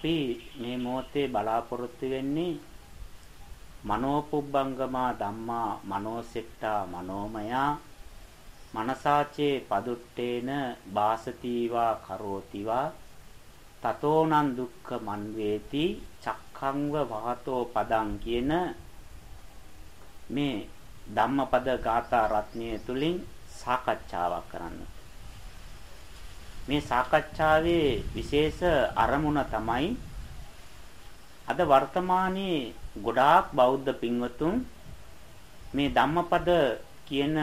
අපි මේ මොහොතේ බලාපොරොත්තු වෙන්නේ මනෝපුබ්බංගමා ධම්මා මනෝසෙට්ටා මනෝමයා මනසාචේ පදුට්ටේන බාසතිවා කරෝතිවා තතෝනං දුක්ඛ මන්වේති චක්ඛංව වාතෝ පදං කියන මේ ධම්මපද ගාථා රත්නය තුලින් සාකච්ඡාවක් කරන්න. මේ සාකච්ඡාවේ විශේෂ අරමුණ තමයි අද වර්තමානයේ ගොඩාක් බෞද්ධ පින්වතුන් මේ ධම්මපද කියන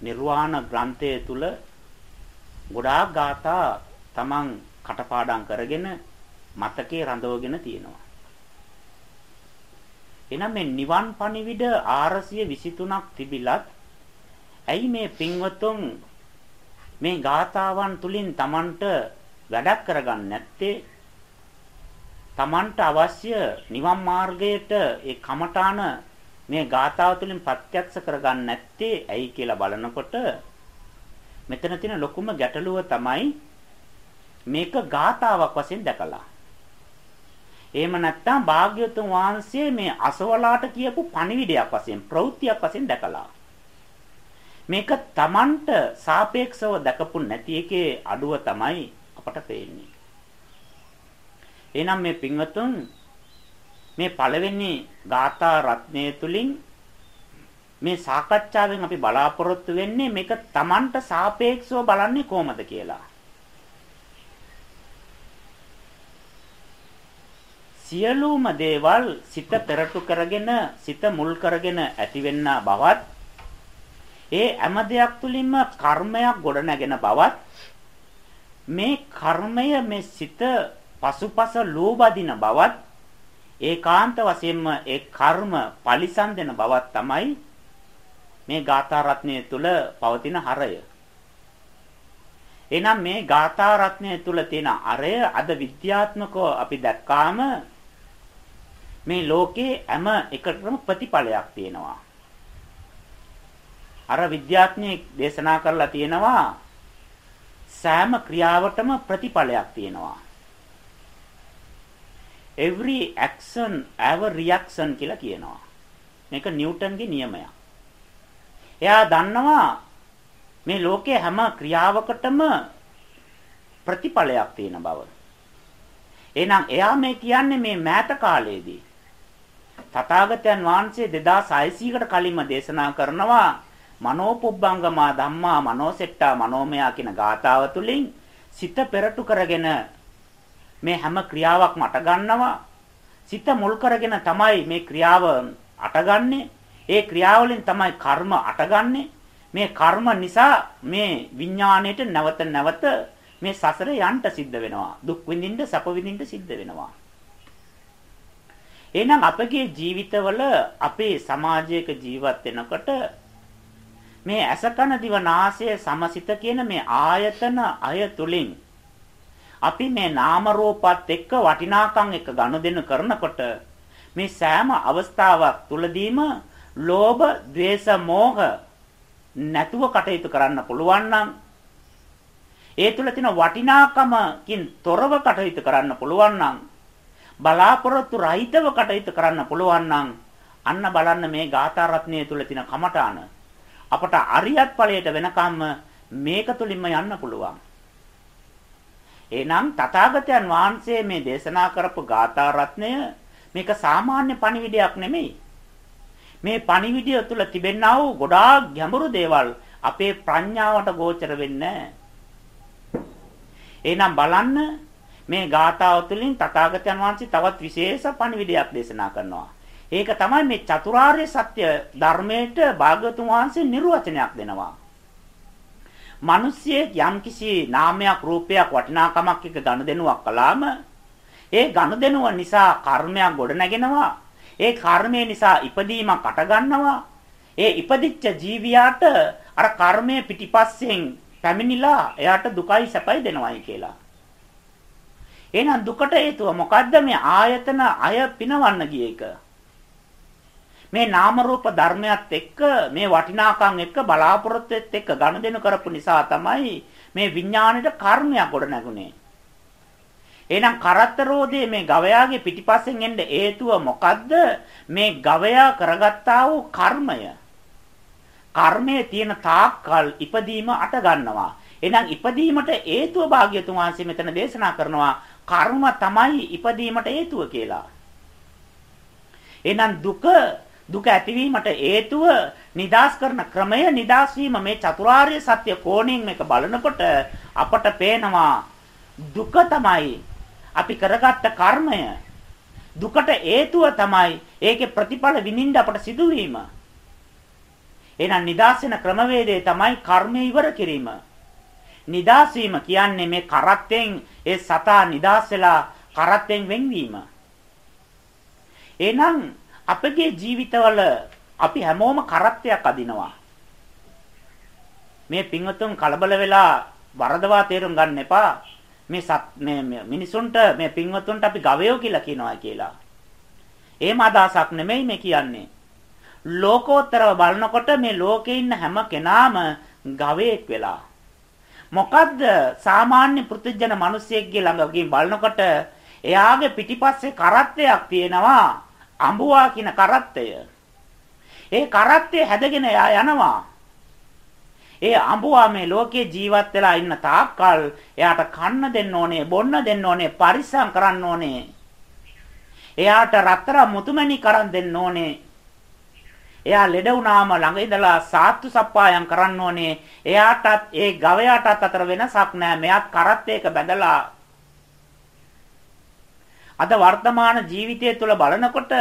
නිර්වාණ ග්‍රන්ථය තුල ගොඩාක් ગાථා තමන් කටපාඩම් කරගෙන මතකේ රඳවගෙන තියෙනවා. එහෙනම් මේ නිවන් පණිවිඩ 423ක් තිබිලත් ඇයි මේ පින්වතුන් මේ ගාථාවන් තුලින් Tamanට වැඩක් කරගන්න නැත්තේ Tamanට අවශ්‍ය නිවන් මාර්ගයට ඒ කමඨාන මේ ගාථාව තුලින් ප්‍රත්‍යක්ෂ කරගන්න නැත්තේ ඇයි කියලා බලනකොට මෙතන තියෙන ලොකුම ගැටලුව තමයි මේක ගාථාවක් වශයෙන් දැකලා. එහෙම නැත්නම් භාග්‍යවතුන් වහන්සේ මේ අසවලාට කියපු පණිවිඩයක් වශයෙන් ප්‍රවෘත්තියක් වශයෙන් දැකලා. මේක Tamanට සාපේක්ෂව දැකපු නැති එකේ අඩුව තමයි අපට පේන්නේ. එහෙනම් මේ පින්වතුන් මේ පළවෙනි ගාථා රත්නය තුලින් මේ සාකච්ඡාවෙන් අපි බලාපොරොත්තු වෙන්නේ මේක Tamanට සාපේක්ෂව බලන්නේ කොහොමද කියලා. සියලුම දේවල් සිත පෙරටු කරගෙන සිත මුල් කරගෙන ඇතිවෙනා බවත් ඒ හැම දෙයක් තුලින්ම කර්මයක් ගොඩනැගෙන බවත් මේ කර්මය මේ සිත පසුපස ලෝබදින බවත් ඒකාන්ත වශයෙන්ම ඒ කර්ම පරිසම් දෙන බවත් තමයි මේ ගාථා රත්නය තුල පවතින හරය. එහෙනම් මේ ගාථා රත්නය තුල තියෙන අරය අද විද්‍යාත්මකව අපි දැක්කාම මේ ලෝකේ හැම එකටම ප්‍රතිඵලයක් තියෙනවා. අර විද්‍යාඥයෙක් දේශනා කරලා තියෙනවා සෑම ක්‍රියාවටම ප්‍රතිඵලයක් තියෙනවා. every action have a reaction කියලා කියනවා. මේක නිව්ටන්ගේ නියමයක්. එයා දන්නවා මේ ලෝකයේ හැම ක්‍රියාවකටම ප්‍රතිඵලයක් තියෙන බව. එහෙනම් එයා මේ කියන්නේ මේ මෑත කාලයේදී තථාගතයන් වහන්සේ 2600කට කලින්ම දේශනා කරනවා මනෝපුබ්බංගමා ධම්මා මනෝසෙට්ටා මනෝමයා කියන ගාථාව තුළින් සිත පෙරටු කරගෙන මේ හැම ක්‍රියාවක්ම අට ගන්නවා. සිත මුල් කරගෙන තමයි මේ ක්‍රියාව අටගන්නේ. ඒ ක්‍රියාවලින් තමයි කර්ම අටගන්නේ. මේ කර්ම නිසා මේ විඥාණයට නැවත නැවත මේ සසර යන්න සිද්ධ වෙනවා. දුක් විඳින්න සැප විඳින්න සිද්ධ වෙනවා. එහෙනම් අපගේ ජීවිතවල අපේ සමාජයක ජීවත් වෙනකොට මේ ඇස කන දිව නාසය සමසිත කියන මේ ආයතන අය තුලින් අපි මේ නාම රූපات එක්ක වටිනාකම් එක්ක ගනුදෙනු කරනකොට මේ සෑම අවස්ථාවක් තුලදීම ලෝභ, ద్వේස, මෝහ නැතුව කටයුතු කරන්න පුළුවන් නම් ඒ තුල තියෙන වටිනාකමකින් තොරව කටයුතු කරන්න පුළුවන් නම් බලාපොරොත්තු රහිතව කටයුතු කරන්න පුළුවන් නම් අන්න බලන්න මේ ගාථා රත්නය තුල තියෙන කමඨාන අපට අරියත් ඵලයට වෙනකම්ම මේක තුලින්ම යන්න පුළුවන්. එහෙනම් තථාගතයන් වහන්සේ මේ දේශනා කරපු ගාථා රත්නය මේක සාමාන්‍ය පණිවිඩයක් නෙමෙයි. මේ පණිවිඩය තුල තිබෙනා වූ ගොඩාක් ගැඹුරු දේවල් අපේ ප්‍රඥාවට ගෝචර වෙන්නේ එහෙනම් බලන්න මේ ගාථාව තුළින් තථාගතයන් වහන්සේ තවත් විශේෂ පණිවිඩයක් දේශනා කරනවා. ඒක තමයි මේ චතුරාර්ය සත්‍ය ධර්මයට භාගතුන් වහන්සේ නිර්වචනයක් දෙනවා. මිනිස්සේ යම්කිසි නාමයක් රූපයක් වටිනාකමක් එක ගනුදෙනුවක් කළාම ඒ ගනුදෙනුව නිසා කර්මයක් ගොඩනගෙනවා. ඒ කර්මය නිසා ඉපදීමක් අටගන්නවා. ඒ ඉපදිච්ච ජීවියාට අර කර්මය පිටිපස්සෙන් පැමිණිලා එයාට දුකයි සැපයි දෙනවයි කියලා. එහෙනම් දුකට හේතුව මොකද්ද මේ ආයතන අය පිනවන්න ගිය එක. මේ නාම රූප ධර්මයත් එක්ක මේ වටිනාකම් එක්ක බලාපොරොත්තුෙත් එක්ක ගනුදෙනු කරපු නිසා තමයි මේ විඥාණයට කර්මයක් ගොඩ නැගුණේ. එහෙනම් කරත්තරෝදේ මේ ගවයාගේ පිටිපස්සෙන් එන්න හේතුව මොකද්ද? මේ ගවයා කරගත්තා වූ කර්මය. කර්මයේ තියෙන තාක්කල් ඉපදීම අට ගන්නවා. එහෙනම් ඉපදීමට හේතුව භාග්‍යතුන් වහන්සේ මෙතන දේශනා කරනවා කර්ම තමයි ඉපදීමට හේතුව කියලා. එහෙනම් දුක දුක ඇතිවීමට හේතුව නිදාස් කරන ක්‍රමය නිදාස් වීම. මේ චතුරාර්ය සත්‍ය කෝණයෙන් මේක බලනකොට අපට පේනවා දුක තමයි අපි කරගත්ත කර්මය. දුකට හේතුව තමයි ඒකේ ප්‍රතිඵල විඳින්න අපට සිදුවීම. එහෙනම් නිදාස් වෙන ක්‍රමවේදය තමයි කර්මය ඉවර කිරීම. නිදාස් වීම කියන්නේ මේ කරත්තෙන් ඒ සතා නිදාස් වෙලා කරත්තෙන් වෙන්වීම. එහෙනම් අපගේ ජීවිතවල අපි හැමෝම කරත්තයක් අදිනවා. මේ පින්වතුන් කලබල වෙලා වරදවා තේරුම් ගන්න එපා. මේ මේ මිනිසුන්ට මේ පින්වතුන්ට අපි ගවයෝ කියලා කියනවා කියලා. එහෙම අදහසක් නෙමෙයි මේ කියන්නේ. ලෝකෝත්තරව බලනකොට මේ ලෝකේ ඉන්න හැම කෙනාම ගවයෙක් වෙලා. මොකද්ද සාමාන්‍ය පෘථිජන මිනිසෙක්ගේ ළඟ ගිහින් බලනකොට එයාගේ පිටිපස්සේ කරත්තයක් තියෙනවා අඹුවා කියන කරත්තය. ඒ කරත්තය හැදගෙන යනවා. ඒ අඹුවා මේ ලෝකේ ජීවත් වෙලා ඉන්න තාක්කල් එයාට කන්න දෙන්න ඕනේ, බොන්න දෙන්න ඕනේ, පරිස්සම් කරන්න ඕනේ. එයාට රත්තරන් මුතුමැණි කරන් දෙන්න ඕනේ. එයා ලෙඩ වුණාම ළඟ ඉඳලා සාත්තු සප්පායම් කරන්න ඕනේ. එයාටත් ඒ ගවයාටත් අතර වෙනසක් නැහැ. මෙයාත් කරත්තයක බැඳලා අද වර්තමාන ජීවිතය තුළ බලනකොට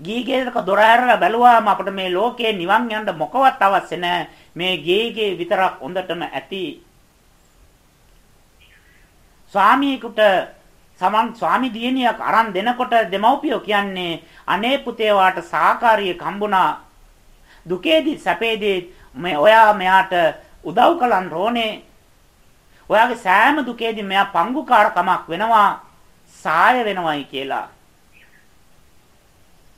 ගීගේක දොර ඇරලා බැලුවාම අපිට මේ ලෝකේ නිවන් යන්න මොකවත් අවශ්‍ය නැහැ. මේ ගීගේ විතරක් හොඳටම ඇති. ස්වාමීකට සමන් ස්වාමි දියණියක් අරන් දෙනකොට දෙමව්පියෝ කියන්නේ අනේ පුතේ වාට සාකාරිය කම්බුණා දුකේදී සැපේදී මේ ඔයා මෙයාට උදව් කළන් රෝනේ ඔයාගේ සෑම දුකේදී මෙයා පංගුකාරකමක් වෙනවා සාය වෙනවයි කියලා.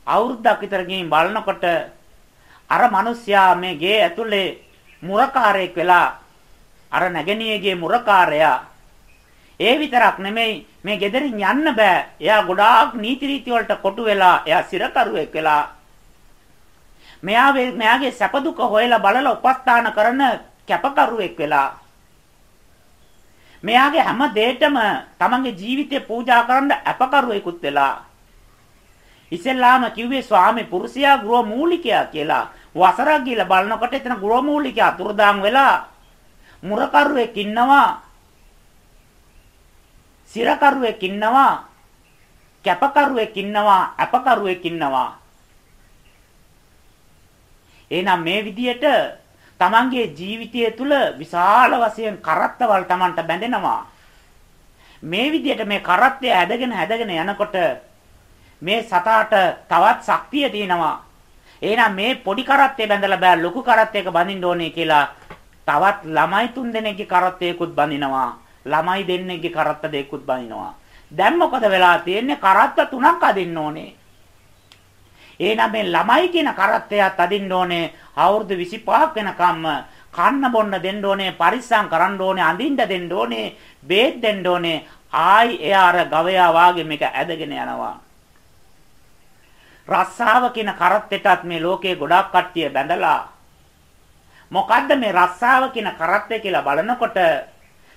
අවුරුද්දක් විතර ගිහින් බලනකොට අර මිනිස්සයා මේ ගේ ඇතුලේ මුරකාරයෙක් වෙලා අර නැගණියගේ මුරකාරයා. ඒ විතරක් නෙමෙයි මේ ගෙදරින් යන්න බෑ. එයා ගොඩාක් නීති රීති වලට කොටු වෙලා එයා සිරකරුවෙක් වෙලා. මෙයා මෙයාගේ සැප දුක හොයලා බලලා උපස්ථාන කරන කැපකරුවෙක් වෙලා. මෙයාගේ හැම දෙයකම තමන්ගේ ජීවිතය පූජා කරන්න අපකරුවෙකුත් වෙලා ඉස්සෙල්ලාම කිව්වේ ස්වාමි පුරුෂයා ගෘහ මූලිකයා කියලා. වසරක් ගිහලා බලනකොට එතන ගෘහ මූලිකයා අතුරුදාන් වෙලා මුරකරුවෙක් ඉන්නවා. සිරකරුවෙක් ඉන්නවා. කැපකරුවෙක් ඉන්නවා. අපකරුවෙක් ඉන්නවා. එහෙනම් මේ විදියට තමන්ගේ ජීවිතය තුළ විශාල වශයෙන් කරත්තවල් තමන්ට බැඳෙනවා. මේ විදිහට මේ කරත්තය ඇදගෙන ඇදගෙන යනකොට මේ සතාට තවත් ශක්තිය තියෙනවා. එහෙනම් මේ පොඩි කරත්තේ බැඳලා බෑ ලොකු කරත්තයක බඳින්න ඕනේ කියලා තවත් ළමයි තුන් දෙනෙක්ගේ කරත්තයකුත් බඳිනවා. ළමයි දෙන්නෙක්ගේ කරත්ත දෙකකුත් බඳිනවා. දැන් මොකද වෙලා තියෙන්නේ කරත්ත තුනක් අදින්න ඕනේ. එහෙනම් මේ ළමයි කියන කරත්තයත් අදින්න ඕනේ. අවුරුදු 25ක් වෙනකම්ම කන්න බොන්න දෙන්න ඕනේ පරිස්සම් කරන්න ඕනේ අඳින්න දෙන්න ඕනේ බේත් දෙන්න ඕනේ. ආයි එයා අර ගවයා වාගේ මේක ඇදගෙන යනවා. රස්සාව කියන කරත්තෙටත් මේ ලෝකේ ගොඩාක් කට්ටිය බැඳලා. මොකද්ද මේ රස්සාව කියන කරත්තය කියලා බලනකොට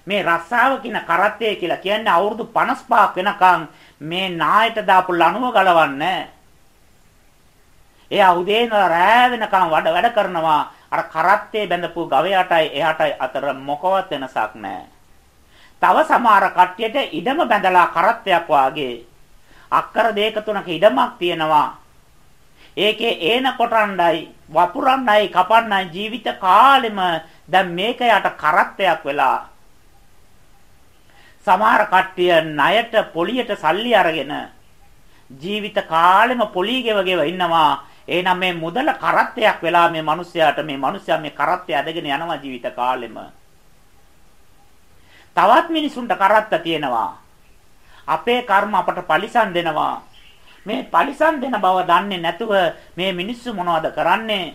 මේ රස්සාව කියන කරත්තය කියලා කියන්නේ අවුරුදු 55ක් වෙනකන් මේ නායට දාපු ලණුව ගලවන්නේ. එයා උදේ ඉඳලා රෑ වෙනකම් වැඩ වැඩ කරනවා. අර කරත්තේ බැඳපු ගවයාටයි එයාටයි අතර මොකවත් වෙනසක් නැහැ. තව සමහර කට්ටියට ඉඩම බැඳලා කරත්තයක් වාගේ අක්කර දෙක තුනක ඉඩමක් තියෙනවා. ඒකේ ඒන කොටණ්ඩයි වපුරන්නයි කපන්නයි ජීවිත කාලෙම දැන් මේක යට කරත්තයක් වෙලා සමහර කට්ටිය ණයට පොලියට සල්ලි අරගෙන ජීවිත කාලෙම පොලී ගෙව ගෙව ඉන්නවා එහෙනම් මේ මුදල කරත්තයක් වෙලා මේ මිනිස්යාට මේ මිනිස්යා මේ කරත්තය ඇදගෙන යනවා ජීවිත කාලෙම. තවත් මිනිසුන්ට කරත්ත තියෙනවා. අපේ කර්ම අපට පරිසම් දෙනවා. මේ පරිසම් දෙන බව දන්නේ නැතුව මේ මිනිස්සු මොනවද කරන්නේ?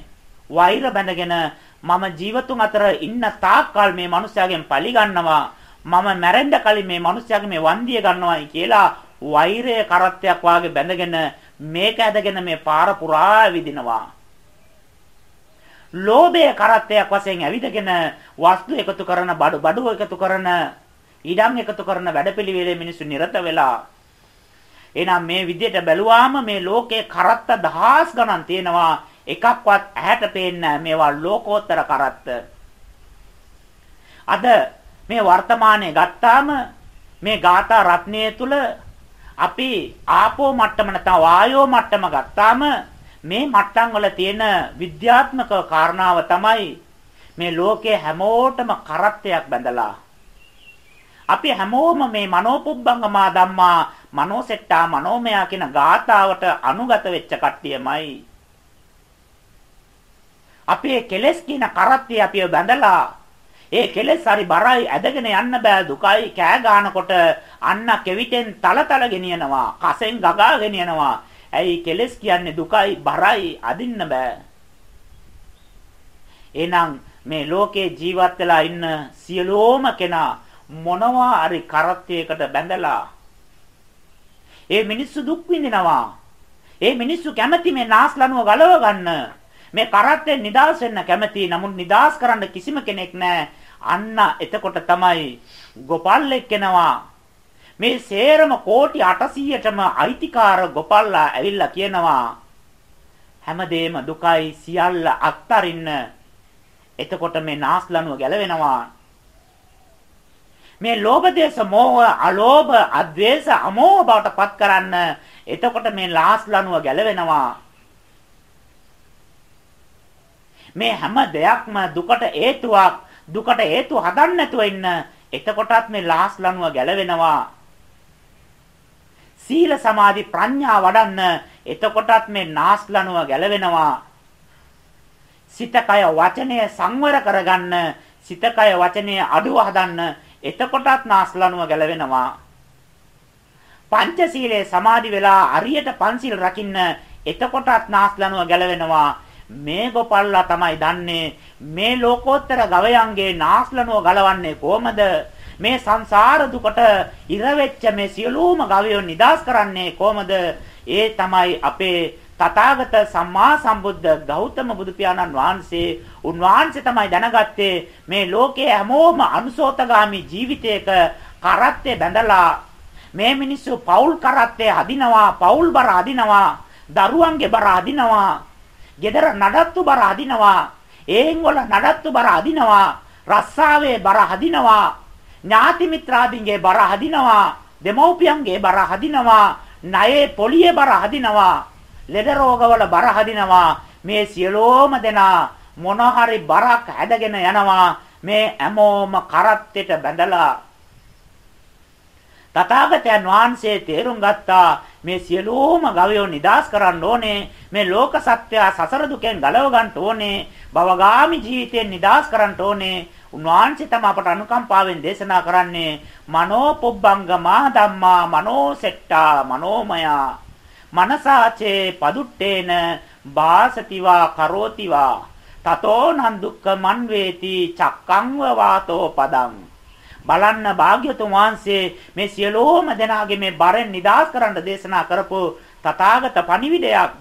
වෛර බැඳගෙන මම ජීවතුන් අතර ඉන්න තාක්කල් මේ මිනිස්යාගෙන් පලි ගන්නවා. මම මැරෙන්න කලින් මේ මිනිස්යාගේ මේ වන්දිය ගන්නවායි කියලා වෛරය කරත්තයක් වාගේ බැඳගෙන මේක ඇදගෙන මේ පාර පුරා විදිනවා. ලෝභය කරත්තයක් වශයෙන් ඇවිදගෙන වස්තු එකතු කරන බඩු බඩු එකතු කරන ඉඩම් එකතු කරන වැඩපිළිවෙලේ මිනිස්සු නිරත වෙලා. එහෙනම් මේ විදිහට බැලුවාම මේ ලෝකේ කරත්ත දහස් ගණන් තියෙනවා. එකක්වත් ඇහැට පේන්නේ මේවා ලෝකෝත්තර කරත්ත. අද මේ වර්තමානයේ ගත්තාම මේ ગાථා රත්නය තුල අපි ආපෝ මට්ටම නැත්නම් වායෝ මට්ටම ගත්තාම මේ මට්ටම් වල තියෙන විද්‍යාත්මක කාරණාව තමයි මේ ලෝකේ හැමෝටම කරත්තයක් බැඳලා. අපි හැමෝම මේ මනෝපුබ්බංගමා ධම්මා මනෝසෙට්ටා මනෝමයා කියන ගාතාවට අනුගත වෙච්ච කට්ටියමයි. අපේ කෙලස් කියන කරත්තේ අපිව බැඳලා ඒ කෙලෙස් හරි බරයි ඇදගෙන යන්න බෑ දුකයි කෑ ගන්නකොට අන්න කෙවිතෙන් තලතල ගෙනියනවා කසෙන් ගගා ගෙනියනවා. ඇයි කෙලෙස් කියන්නේ දුකයි බරයි අදින්න බෑ. එහෙනම් මේ ලෝකේ ජීවත් වෙලා ඉන්න සියලෝම කෙනා මොනවා හරි කරත්තයකට බැඳලා ඒ මිනිස්සු දුක් විඳිනවා. ඒ මිනිස්සු කැමති මේ නාස්ලනුව ගලව ගන්න. මේ කරත්තෙන් නිදාස් වෙන්න කැමති නමුත් නිදාස් කරන්න කිසිම කෙනෙක් නැහැ අන්න එතකොට තමයි ගොපල්ලෙක් එනවා. මේ සේරම කෝටි 800ටම අයිතිකාර ගොපල්ලා ඇවිල්ලා කියනවා හැමදේම දුකයි සියල්ල අත්තරින්න. එතකොට මේ නාස්ලනුව ගැලවෙනවා. මේ ලෝභ දේශ මොහ අලෝභ අද්වේෂ අමෝහ බවට පත් කරන්න එතකොට මේ ලාස්ලනුව ගැලවෙනවා මේ හැම දෙයක්ම දුකට හේතුවක් දුකට හේතු හදන්න නැතුව ඉන්න. එතකොටත් මේ ලාස් ලනුව ගැලවෙනවා. සීල සමාධි ප්‍රඥා වඩන්න. එතකොටත් මේ නාස් ලනුව ගැලවෙනවා. සිත කය වචනය සංවර කරගන්න. සිත කය වචනය අඩුව හදන්න. එතකොටත් නාස් ලනුව ගැලවෙනවා. පංචශීලයේ සමාධි වෙලා අරියට පන්සිල් රකින්න. එතකොටත් නාස් ලනුව ගැලවෙනවා. මේ ගොපල්ලා තමයි දන්නේ. මේ ලෝකෝත්තර ගවයන්ගේ නාස්ලනුව ගලවන්නේ කොහමද? මේ සංසාර දුකට ඉර වෙච්ච මේ සියලුම ගවයෝ නිදාස් කරන්නේ කොහමද? ඒ තමයි අපේ තථාගත සම්මා සම්බුද්ධ ගෞතම බුදු පියාණන් වහන්සේ. උන්වහන්සේ තමයි දැනගත්තේ මේ ලෝකයේ හැමෝම අනුසෝතගාමි ජීවිතයක කරත්තේ බැඳලා මේ මිනිස්සු පෞල් කරත්තේ හදිනවා පෞල් බර හදිනවා දරුවන්ගේ බර හදිනවා gedara නඩත්තු බර අදිනවා. ඒන් වල නඩත්තු බර අදිනවා. රස්සාවේ බර හදිනවා. ඥාති මිත්‍රාදීන්ගේ බර හදිනවා. දෙමව්පියන්ගේ බර හදිනවා. ණයේ පොලියේ බර හදිනවා. ලෙඩ රෝගවල බර හදිනවා. මේ සියලෝම දෙනා මොන හරි බරක් හැදගෙන යනවා. මේ හැමෝම කරත්තෙට බැඳලා තථාගතයන් වහන්සේ තේරුම් ගත්තා මේ සියලුම ගවයෝ නිදාස් කරන්න ඕනේ. මේ ලෝක සත්‍යය සසර දුකෙන් ගලව ගන්න ඕනේ. භවගාමි ජීවිතයෙන් නිදාස් කරන්න ඕනේ. උන්වහන්සේ තම අපට අනුකම්පාවෙන් දේශනා කරන්නේ මනෝ පුබ්බංගමා ධම්මා මනෝ සෙට්ටා මනෝමයා. මනසාචේ පදුට්ටේන බාසතිවා කරෝතිවා. තතෝ නන් දුක්ඛ මන් වේති චක්කං වාතෝ පදං. බලන්න භාග්‍යතුන් වහන්සේ මේ සියලෝම දෙනාගේ මේ බරෙන් නිදහස් කරන්න දේශනා කරපු තථාගත පණිවිඩයක්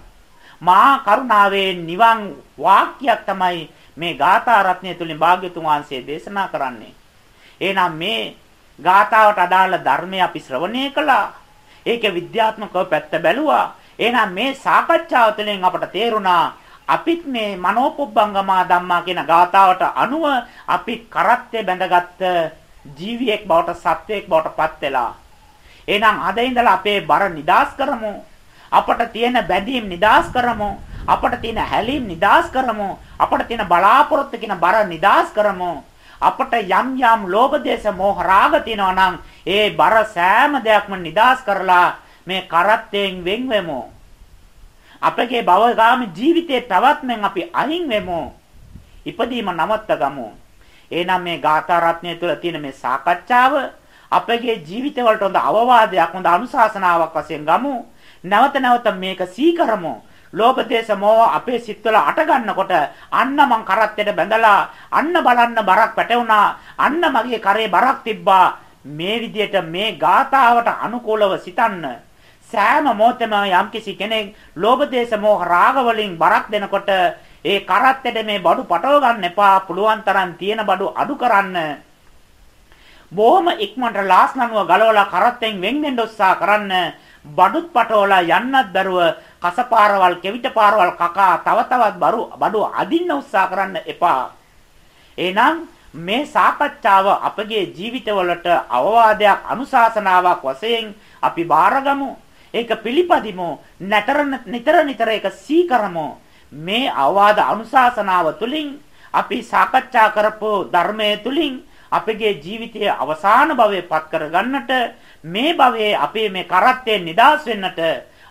මා කරුණාවේ නිවන් වාක්‍යයක් තමයි මේ ගාථා රත්නය තුලින් භාග්‍යතුන් වහන්සේ දේශනා කරන්නේ. එහෙනම් මේ ගාථාවට අදාළ ධර්මය අපි ශ්‍රවණය කළා. ඒකේ විද්‍යාත්මකව පැත්ත බැලුවා. එහෙනම් මේ සාකච්ඡාව තුළින් අපට තේරුණා අපිත් මේ මනෝපොබ්බංගමා ධම්මා කියන ගාථාවට අනුව අපි කරත්තේ බැඳගත්ත ජීවියෙක් බවට සත්වයෙක් බවට පත් වෙලා. එහෙනම් අද ඉඳලා අපේ බර නිදාස් කරමු. අපට තියෙන බැඳීම් නිදාස් කරමු. අපට තියෙන හැලීම් නිදාස් කරමු. අපට තියෙන බලාපොරොත්තු කියන බර නිදාස් කරමු. අපට යම් යම් ලෝභ දේශ මොහ රාග තියෙනවා නම් ඒ බර සෑම දෙයක්ම නිදාස් කරලා මේ කරත්තෙන් වෙන් වෙමු. අපගේ භවගාමි ජීවිතයේ පැවැත්මෙන් අපි අහිං වෙමු. ඉපදීම නවත්ත ගමු එහෙනම් මේ ගාථා රත්නය තුළ තියෙන මේ සාකච්ඡාව අපගේ ජීවිතවලට හොඳ අවවාදයක් හොඳ අනුශාසනාවක් වශයෙන් ගමු. නැවත නැවත මේක සීකරමු. ලෝභ දේශ මොහ අපේ සිත්වල අට ගන්නකොට අන්න මං කරත්තෙට බැඳලා අන්න බලන්න බරක් පැටවුණා අන්න මගේ කරේ බරක් තිබ්බා මේ විදියට මේ ගාතාවට අනුකූලව සිතන්න සෑම මොහොතෙම යම්කිසි කෙනෙක් ලෝභ දේශ මොහ රාග වලින් බරක් දෙනකොට ඒ කරත්තෙට මේ බඩු පටව ගන්න එපා පුළුවන් තරම් තියෙන බඩු අඩු කරන්න බොහොම ඉක්මනට ලාස්නනුව ගලවලා කරත්තෙන් වෙන් වෙන්න උත්සාහ කරන්න බඩුත් පටවලා යන්නත් බැරුව කසපාරවල් කෙවිත පාරවල් කකා තව තවත් බරු බඩු අදින්න උත්සාහ කරන්න එපා. එහෙනම් මේ සාකච්ඡාව අපගේ ජීවිතවලට අවවාදයක් අනුශාසනාවක් වශයෙන් අපි බාරගමු. ඒක පිළිපදිමු. නතර නිතර නිතර ඒක සීකරමු. මේ අවවාද අනුශාසනාව තුලින් අපි සාකච්ඡා කරපු ධර්මයේ තුලින් අපගේ ජීවිතයේ අවසාන භවයේ පත් කරගන්නට මේ භවයේ අපේ මේ කරත්තේ නිදාස් වෙන්නට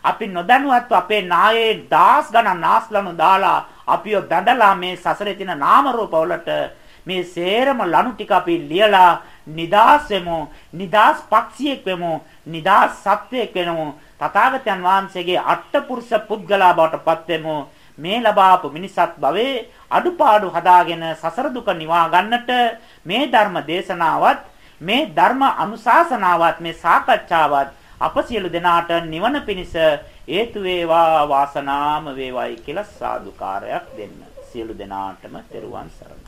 අපි නොදැනුවත්ව අපේ නායේ දාස් ගණන් නාස්ලනු දාලා අපිව බැඳලා මේ සසරේ තියෙන නාම රූප වලට මේ සේරම ලනු ටික අපි ලියලා නිදාස් වෙමු නිදාස් පක්ෂියෙක් වෙමු නිදාස් සත්වයෙක් වෙමු තථාගතයන් වහන්සේගේ අට්ඨපුරුෂ පුද්ගලා බවට පත් වෙමු. මේ ලබාපු මිනිසත් භවයේ අඩුපාඩු හදාගෙන සසර දුක නිවා ගන්නට මේ ධර්ම දේශනාවත් මේ ධර්ම අනුශාසනාවත් මේ සාකච්ඡාවත් අප සියලු දෙනාට නිවන පිණිස හේතු වේවා වාසනාම වේවායි කියලා සාදුකාරයක් දෙන්න. සියලු දෙනාටම තෙරුවන් සරණයි.